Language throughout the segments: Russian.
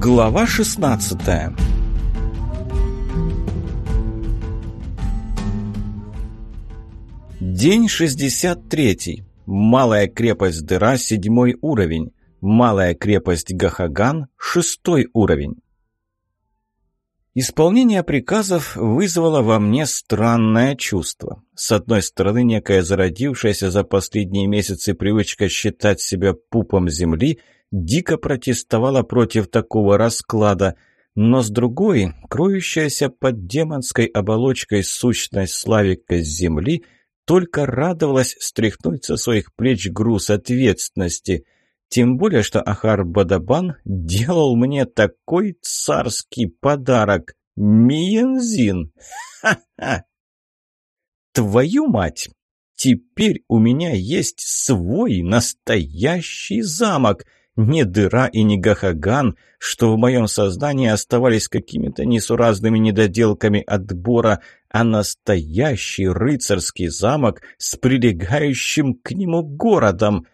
Глава 16 День 63. Малая крепость Дыра, седьмой уровень. Малая крепость Гахаган, шестой уровень. Исполнение приказов вызвало во мне странное чувство. С одной стороны, некая зародившаяся за последние месяцы привычка считать себя пупом земли – дико протестовала против такого расклада, но с другой, кроющаяся под демонской оболочкой сущность Славика с земли, только радовалась стряхнуть со своих плеч груз ответственности. Тем более, что Ахар Бадабан делал мне такой царский подарок. Миензин! Ха-ха! Твою мать! Теперь у меня есть свой настоящий замок — не дыра и не гахаган, что в моем сознании оставались какими-то несуразными недоделками отбора, а настоящий рыцарский замок с прилегающим к нему городом.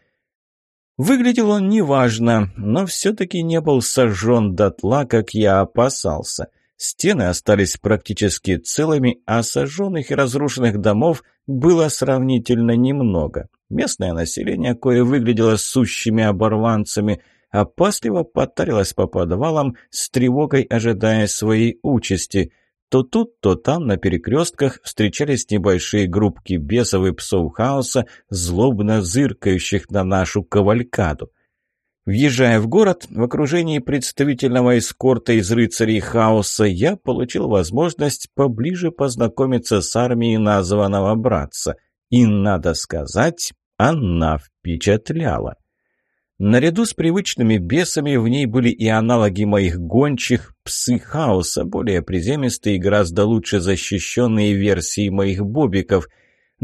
Выглядел он неважно, но все-таки не был сожжен дотла, как я опасался. Стены остались практически целыми, а сожженных и разрушенных домов было сравнительно немного. Местное население, кое выглядело сущими оборванцами, опасливо потарилось по подвалам, с тревогой ожидая своей участи. То тут, то там на перекрестках встречались небольшие группки бесов и псов хаоса, злобно зыркающих на нашу кавалькаду. Въезжая в город, в окружении представительного эскорта из рыцарей хаоса, я получил возможность поближе познакомиться с армией названного братца. И, надо сказать, она впечатляла. Наряду с привычными бесами в ней были и аналоги моих гончих, псы хаоса, более приземистые и гораздо лучше защищенные версии моих бобиков –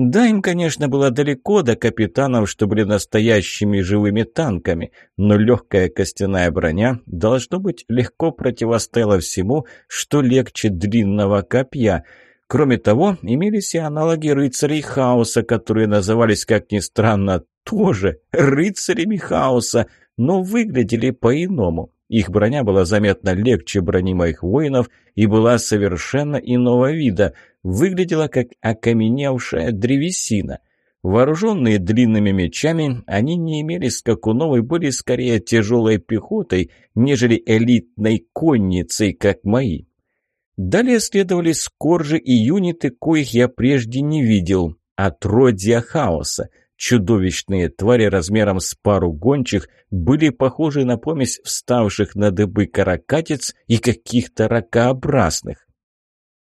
да, им, конечно, было далеко до капитанов, что были настоящими живыми танками, но легкая костяная броня, должно быть, легко противостояла всему, что легче длинного копья. Кроме того, имелись и аналоги рыцарей хаоса, которые назывались, как ни странно, тоже рыцарями хаоса, но выглядели по-иному. Их броня была заметно легче брони моих воинов и была совершенно иного вида, выглядела как окаменевшая древесина. Вооруженные длинными мечами, они не имели скакунов и были скорее тяжелой пехотой, нежели элитной конницей, как мои. Далее следовали скоржи и юниты, коих я прежде не видел, отродья хаоса — Чудовищные твари размером с пару гончих были похожи на помесь вставших на дыбы каракатиц и каких-то ракообразных.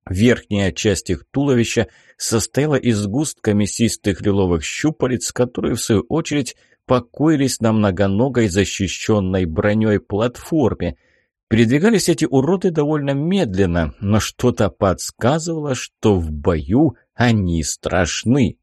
Верхняя часть их туловища состояла из густка мясистых лиловых щупалец, которые, в свою очередь, покоились на многоногой защищенной броней платформе. Передвигались эти уроды довольно медленно, но что-то подсказывало, что в бою они страшны.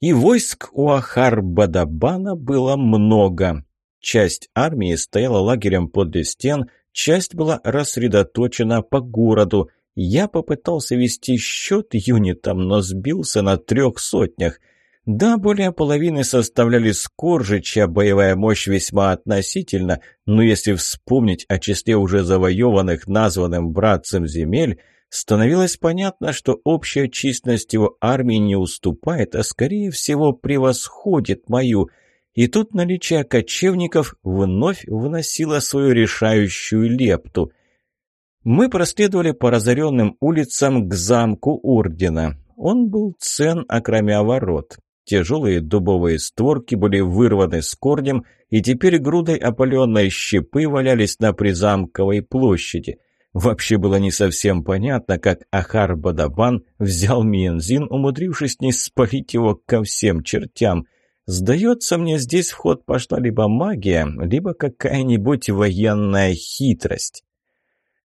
И войск у Ахар-Бадабана было много. Часть армии стояла лагерем подле стен, часть была рассредоточена по городу. Я попытался вести счет юнитам, но сбился на трех сотнях. Да, более половины составляли скоржи, чья боевая мощь весьма относительна, но если вспомнить о числе уже завоеванных названным братцем земель, становилось понятно, что общая численность его армии не уступает, а скорее всего превосходит мою. И тут наличие кочевников вновь вносило свою решающую лепту. Мы проследовали по разоренным улицам к замку Ордена. Он был цен, окромя ворот. Тяжелые дубовые створки были вырваны с корнем, и теперь грудой опаленной щепы валялись на призамковой площади – Вообще было не совсем понятно, как Ахар Бадабан взял Миензин, умудрившись не спалить его ко всем чертям. Сдается мне, здесь в ход пошла либо магия, либо какая-нибудь военная хитрость.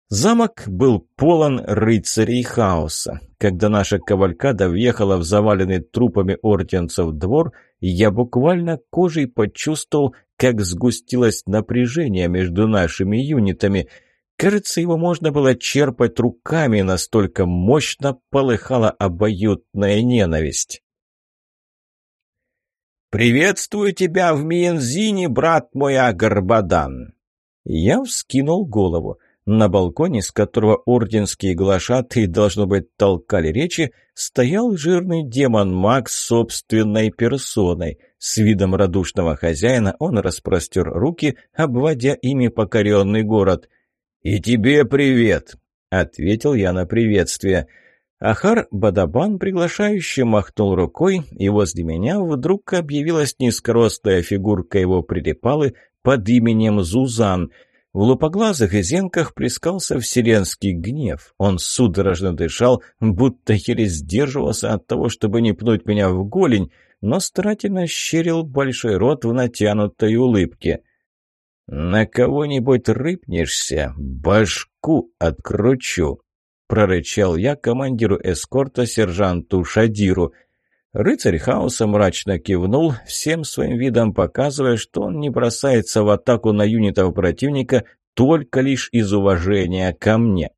Замок был полон рыцарей хаоса. Когда наша кавалькада въехала в заваленный трупами орденцев двор, я буквально кожей почувствовал, как сгустилось напряжение между нашими юнитами – Кажется, его можно было черпать руками, настолько мощно полыхала обоюдная ненависть. «Приветствую тебя в Миензине, брат мой Агарбадан!» Я вскинул голову. На балконе, с которого орденские глашатые, должно быть, толкали речи, стоял жирный демон-маг собственной персоной. С видом радушного хозяина он распростер руки, обводя ими покоренный город. «И тебе привет!» — ответил я на приветствие. Ахар Бадабан приглашающе махнул рукой, и возле меня вдруг объявилась низкорослая фигурка его прилипалы под именем Зузан — в лупоглазых и зенках плескался вселенский гнев. Он судорожно дышал, будто еле сдерживался от того, чтобы не пнуть меня в голень, но старательно щерил большой рот в натянутой улыбке. «На кого-нибудь рыпнешься, башку откручу», — прорычал я командиру эскорта сержанту Шадиру — Рыцарь хаоса мрачно кивнул, всем своим видом показывая, что он не бросается в атаку на юнитов противника только лишь из уважения ко мне.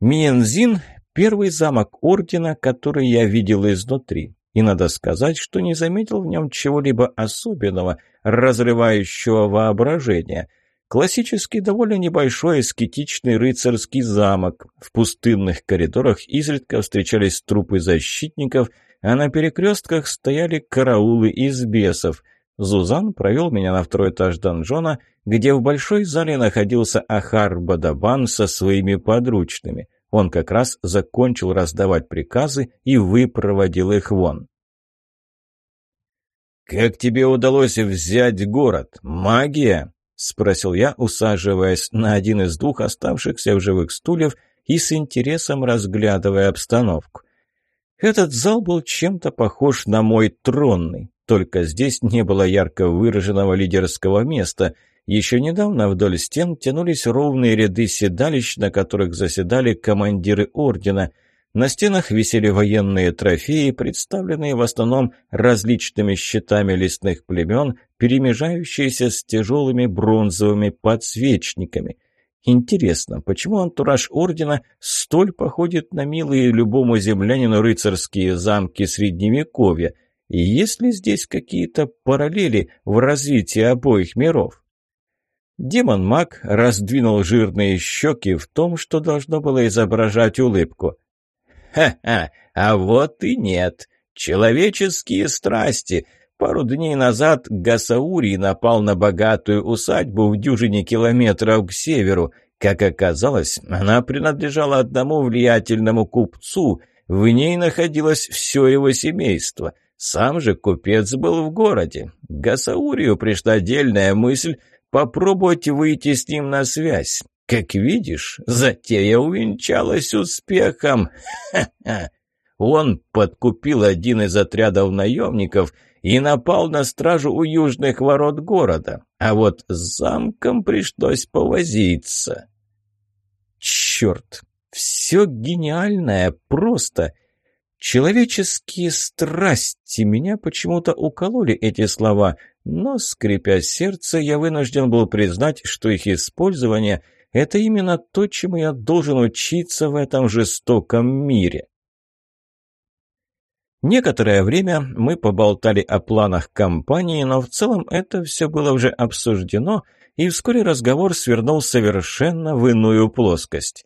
Миензин — первый замок Ордена, который я видел изнутри. И надо сказать, что не заметил в нем чего-либо особенного, разрывающего воображение. Классический, довольно небольшой, эскетичный рыцарский замок. В пустынных коридорах изредка встречались трупы защитников — а на перекрестках стояли караулы из бесов. Зузан провел меня на второй этаж донжона, где в большой зале находился Ахар Бадабан со своими подручными. Он как раз закончил раздавать приказы и выпроводил их вон. «Как тебе удалось взять город? Магия?» — спросил я, усаживаясь на один из двух оставшихся в живых стульев и с интересом разглядывая обстановку. Этот зал был чем-то похож на мой тронный, только здесь не было ярко выраженного лидерского места. Еще недавно вдоль стен тянулись ровные ряды седалищ, на которых заседали командиры ордена. На стенах висели военные трофеи, представленные в основном различными щитами лесных племен, перемежающиеся с тяжелыми бронзовыми подсвечниками – Интересно, почему антураж ордена столь походит на милые любому землянину рыцарские замки Средневековья? И есть ли здесь какие-то параллели в развитии обоих миров? Демон-маг раздвинул жирные щеки в том, что должно было изображать улыбку. «Ха-ха, а вот и нет. Человеческие страсти. Пару дней назад Гасаурий напал на богатую усадьбу в дюжине километров к северу. Как оказалось, она принадлежала одному влиятельному купцу. В ней находилось все его семейство. Сам же купец был в городе. Гасаурию пришла дельная мысль попробовать выйти с ним на связь. Как видишь, затея увенчалась успехом. Он подкупил один из отрядов наемников – и напал на стражу у южных ворот города, а вот с замком пришлось повозиться. Черт, все гениальное, просто... Человеческие страсти меня почему-то укололи эти слова, но, скрипя сердце, я вынужден был признать, что их использование — это именно то, чему я должен учиться в этом жестоком мире. Некоторое время мы поболтали о планах компании, но в целом это все было уже обсуждено, и вскоре разговор свернул совершенно в иную плоскость.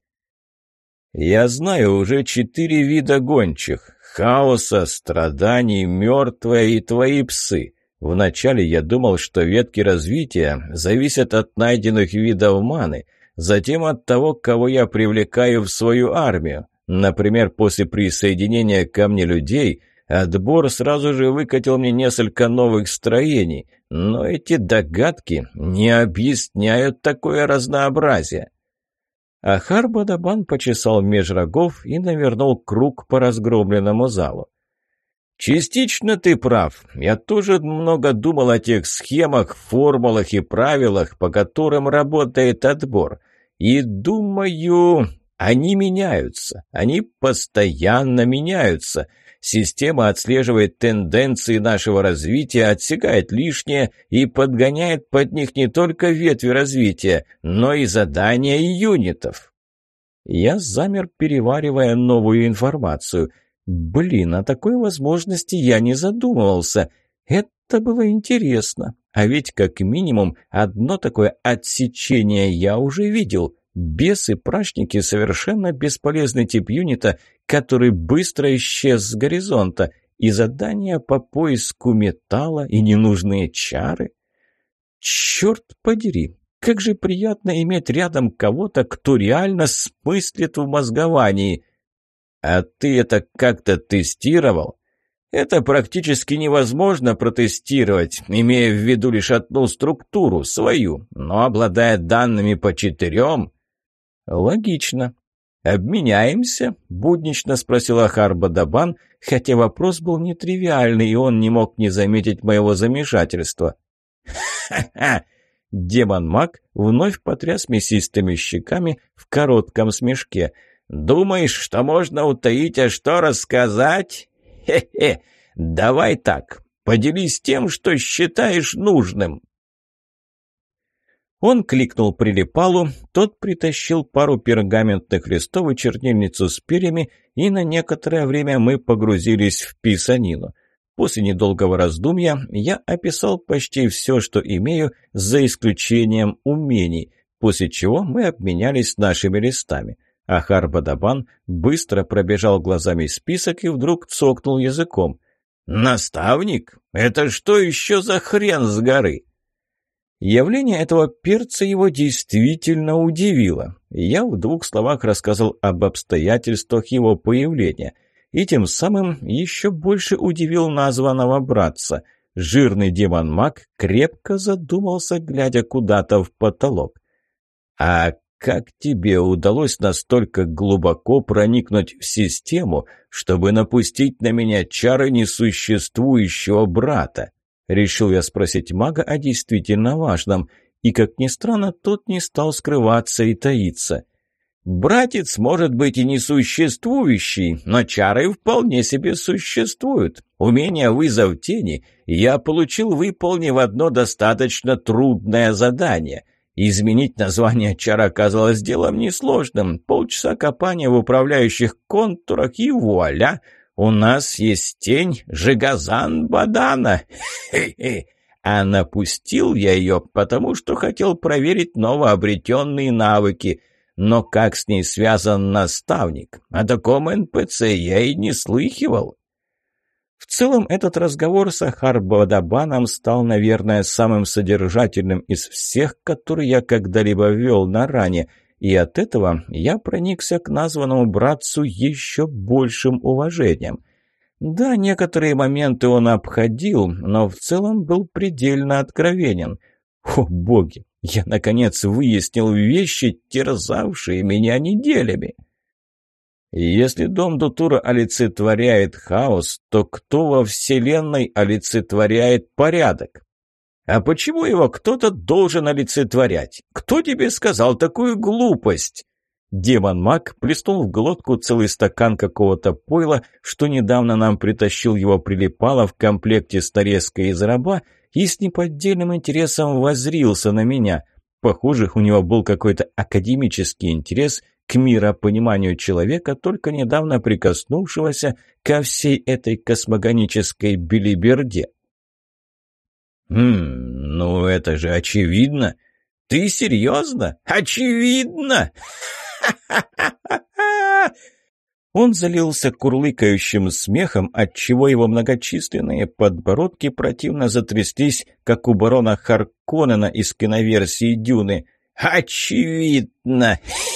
«Я знаю уже четыре вида гончих — хаоса, страданий, мертвая и твои псы. Вначале я думал, что ветки развития зависят от найденных видов маны, затем от того, кого я привлекаю в свою армию. Например, после присоединения ко мне людей отбор сразу же выкатил мне несколько новых строений, но эти догадки не объясняют такое разнообразие. Ахар Бадабан почесал меж рогов и навернул круг по разгромленному залу. «Частично ты прав. Я тоже много думал о тех схемах, формулах и правилах, по которым работает отбор. И думаю, они меняются. Они постоянно меняются. Система отслеживает тенденции нашего развития, отсекает лишнее и подгоняет под них не только ветви развития, но и задания юнитов. Я замер, переваривая новую информацию. Блин, о такой возможности я не задумывался. Это было интересно. А ведь как минимум одно такое отсечение я уже видел. Бесы-прачники – совершенно бесполезный тип юнита, который быстро исчез с горизонта. И задания по поиску металла, и ненужные чары. Черт подери, как же приятно иметь рядом кого-то, кто реально смыслит в мозговании. А ты это как-то тестировал? Это практически невозможно протестировать, имея в виду лишь одну структуру, свою, но обладая данными по четырем... Логично. «Обменяемся?» – буднично спросила Харба Дабан, хотя вопрос был нетривиальный, и он не мог не заметить моего замешательства. «Ха-ха!» Демон-маг вновь потряс мясистыми щеками в коротком смешке. «Думаешь, что можно утаить, а что рассказать? Хе-хе, давай так, поделись тем, что считаешь нужным». Он кликнул прилипалу, тот притащил пару пергаментных листов и чернильницу с перьями, и на некоторое время мы погрузились в писанину. После недолгого раздумья я описал почти все, что имею, за исключением умений, после чего мы обменялись нашими листами. Ахар Бадабан быстро пробежал глазами список и вдруг цокнул языком. «Наставник? Это что еще за хрен с горы?» Явление этого перца его действительно удивило. Я в двух словах рассказал об обстоятельствах его появления и тем самым еще больше удивил названного братца. Жирный демон-маг крепко задумался, глядя куда-то в потолок. «А как тебе удалось настолько глубоко проникнуть в систему, чтобы напустить на меня чары несуществующего брата? Решил я спросить мага о действительно важном, и, как ни странно, тот не стал скрываться и таиться. Братец может быть и несуществующий, но чары вполне себе существуют. Умение вызов тени я получил, выполнив одно достаточно трудное задание. Изменить название чара оказалось делом несложным. Полчаса копания в управляющих контурах и вуаля! У нас есть тень Жигазан Бадана. Хе-хе. А напустил я ее, потому что хотел проверить новообретенные навыки. Но как с ней связан наставник? О таком НПЦ я и не слыхивал. В целом, этот разговор с Ахарбадабаном стал, наверное, самым содержательным из всех, которые я когда-либо вел на ране, и от этого я проникся к названному братцу еще большим уважением. Да, некоторые моменты он обходил, но в целом был предельно откровенен. О, боги! Я, наконец, выяснил вещи, терзавшие меня неделями. Если дом Дутура олицетворяет хаос, то кто во Вселенной олицетворяет порядок? А почему его кто-то должен олицетворять? Кто тебе сказал такую глупость? Демон-маг плеснул в глотку целый стакан какого-то пойла, что недавно нам притащил его прилипало в комплекте с нарезкой из раба, и с неподдельным интересом возрился на меня. Похоже, у него был какой-то академический интерес к миропониманию человека, только недавно прикоснувшегося ко всей этой космогонической билиберде. «Хм, ну это же очевидно!» «Ты серьезно? Очевидно!» Он залился курлыкающим смехом, отчего его многочисленные подбородки противно затряслись, как у барона Харконнена из киноверсии «Дюны». «Очевидно!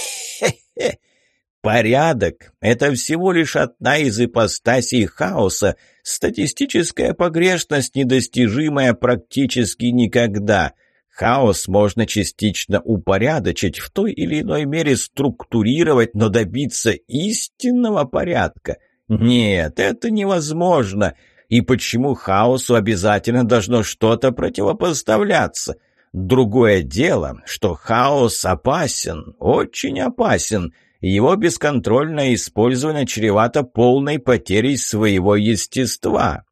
Порядок — это всего лишь одна из ипостасей хаоса, статистическая погрешность, недостижимая практически никогда. Хаос можно частично упорядочить, в той или иной мере структурировать, но добиться истинного порядка. Нет, это невозможно. И почему хаосу обязательно должно что-то противопоставляться? Другое дело, что хаос опасен, очень опасен. Его бесконтрольное использование чревато полной потерей своего естества.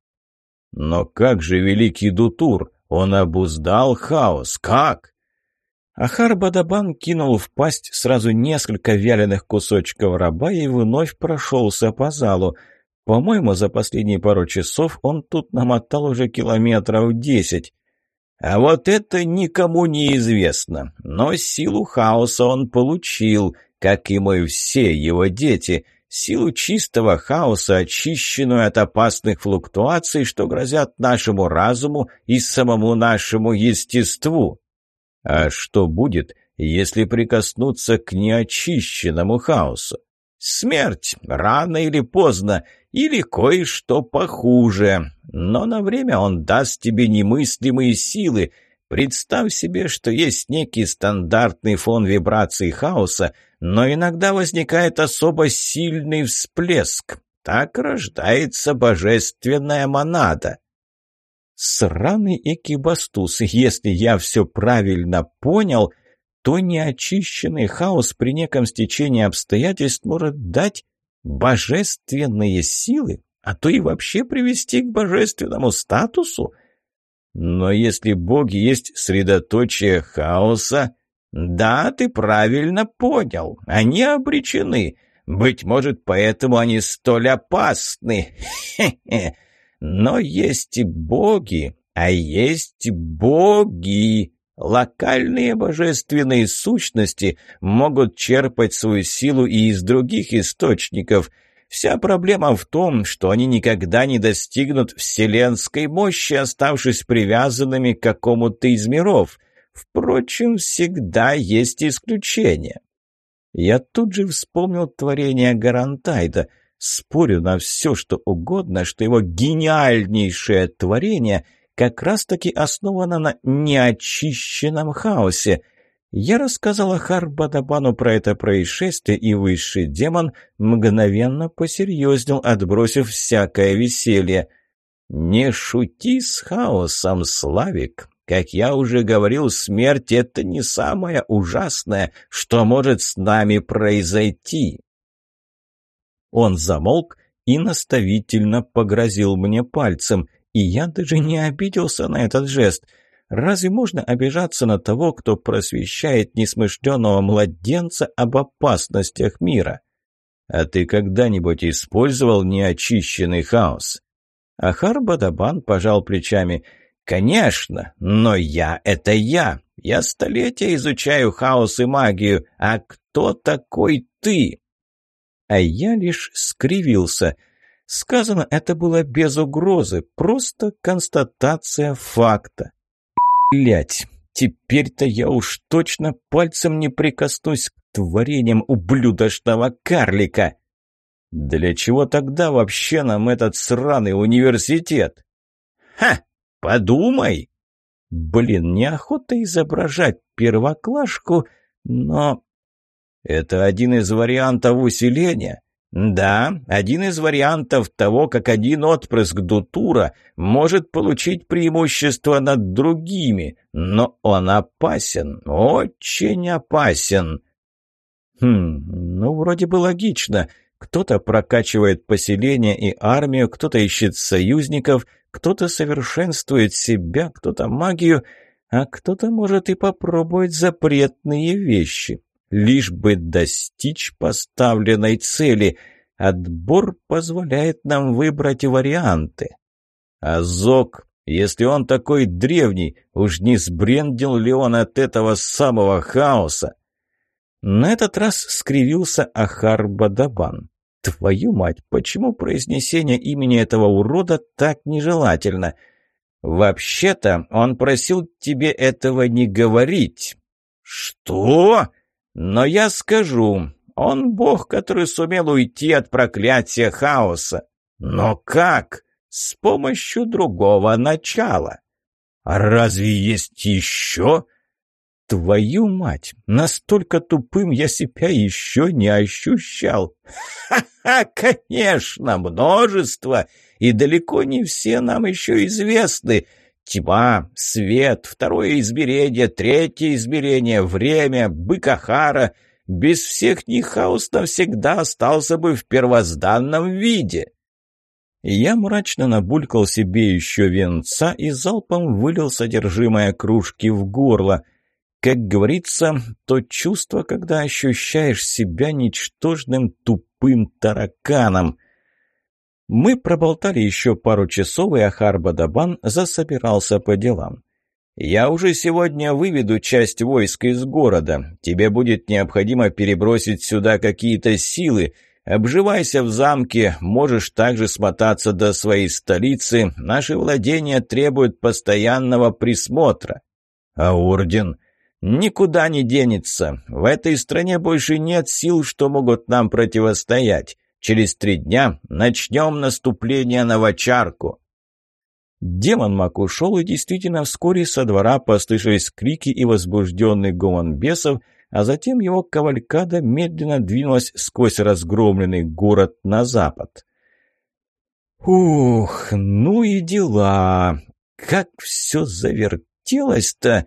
Но как же великий Дутур? Он обуздал хаос. Как? Ахар Бадабан кинул в пасть сразу несколько вяленых кусочков раба и вновь прошелся по залу. По-моему, за последние пару часов он тут намотал уже километров десять. А вот это никому не известно. Но силу хаоса он получил, как и мы все его дети. Силу чистого хаоса, очищенную от опасных флуктуаций, что грозят нашему разуму и самому нашему естеству. А что будет, если прикоснуться к неочищенному хаосу? Смерть, рано или поздно, или кое-что похуже. Но на время он даст тебе немыслимые силы. Представь себе, что есть некий стандартный фон вибраций хаоса, но иногда возникает особо сильный всплеск. Так рождается божественная монада. Сраный экибастус, если я все правильно понял — то неочищенный хаос при неком стечении обстоятельств может дать божественные силы, а то и вообще привести к божественному статусу. Но если боги есть средоточие хаоса, да, ты правильно понял, они обречены. Быть может, поэтому они столь опасны. Но есть и боги, а есть боги. Локальные божественные сущности могут черпать свою силу и из других источников. Вся проблема в том, что они никогда не достигнут вселенской мощи, оставшись привязанными к какому-то из миров. Впрочем, всегда есть исключения. Я тут же вспомнил творение Гарантайда. Спорю на все, что угодно, что его гениальнейшее творение — как раз-таки основана на неочищенном хаосе. Я рассказала Харбадабану про это происшествие, и высший демон мгновенно посерьезнел, отбросив всякое веселье. «Не шути с хаосом, Славик!» Как я уже говорил, смерть — это не самое ужасное, что может с нами произойти. Он замолк и наставительно погрозил мне пальцем. И я даже не обиделся на этот жест. Разве можно обижаться на того, кто просвещает несмышленного младенца об опасностях мира? А ты когда-нибудь использовал неочищенный хаос? Ахар Бадабан пожал плечами. «Конечно, но я — это я. Я столетия изучаю хаос и магию. А кто такой ты?» А я лишь скривился — Сказано это было без угрозы, просто констатация факта. Блять, теперь-то я уж точно пальцем не прикоснусь к творениям ублюдочного карлика. Для чего тогда вообще нам этот сраный университет? Ха, подумай! Блин, неохота изображать первоклашку, но... Это один из вариантов усиления. Да, один из вариантов того, как один отпрыск Дутура может получить преимущество над другими, но он опасен, очень опасен. Хм, ну вроде бы логично. Кто-то прокачивает поселение и армию, кто-то ищет союзников, кто-то совершенствует себя, кто-то магию, а кто-то может и попробовать запретные вещи лишь бы достичь поставленной цели. Отбор позволяет нам выбрать варианты. А Зок, если он такой древний, уж не сбрендил ли он от этого самого хаоса? На этот раз скривился Ахар Бадабан. Твою мать, почему произнесение имени этого урода так нежелательно? Вообще-то он просил тебе этого не говорить. Что? Но я скажу, он бог, который сумел уйти от проклятия хаоса. Но как? С помощью другого начала. А разве есть еще? Твою мать, настолько тупым я себя еще не ощущал. Ха-ха, конечно, множество, и далеко не все нам еще известны. Тьма, свет, второе измерение, третье измерение, время, быкахара. Без всех них хаос навсегда остался бы в первозданном виде. Я мрачно набулькал себе еще венца и залпом вылил содержимое кружки в горло. Как говорится, то чувство, когда ощущаешь себя ничтожным тупым тараканом. Мы проболтали еще пару часов, и Ахар Бадабан засобирался по делам. «Я уже сегодня выведу часть войск из города. Тебе будет необходимо перебросить сюда какие-то силы. Обживайся в замке, можешь также смотаться до своей столицы. Наши владения требуют постоянного присмотра». «А орден?» «Никуда не денется. В этой стране больше нет сил, что могут нам противостоять. Через три дня начнем наступление на Вачарку». Демон Мак ушел, и действительно вскоре со двора послышались крики и возбужденный гомон бесов, а затем его кавалькада медленно двинулась сквозь разгромленный город на запад. «Ух, ну и дела! Как все завертелось-то!»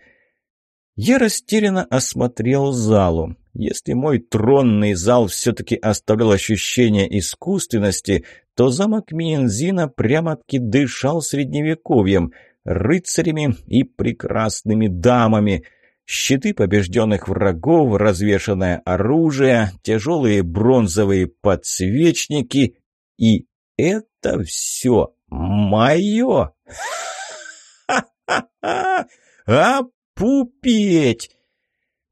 Я растерянно осмотрел залу. Если мой тронный зал все-таки оставлял ощущение искусственности, то замок Минензина прямо-таки дышал средневековьем, рыцарями и прекрасными дамами. Щиты побежденных врагов, развешанное оружие, тяжелые бронзовые подсвечники. И это все мое! Ха-ха-ха! А пупеть!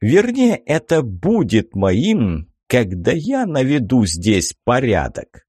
Вернее, это будет моим, когда я наведу здесь порядок.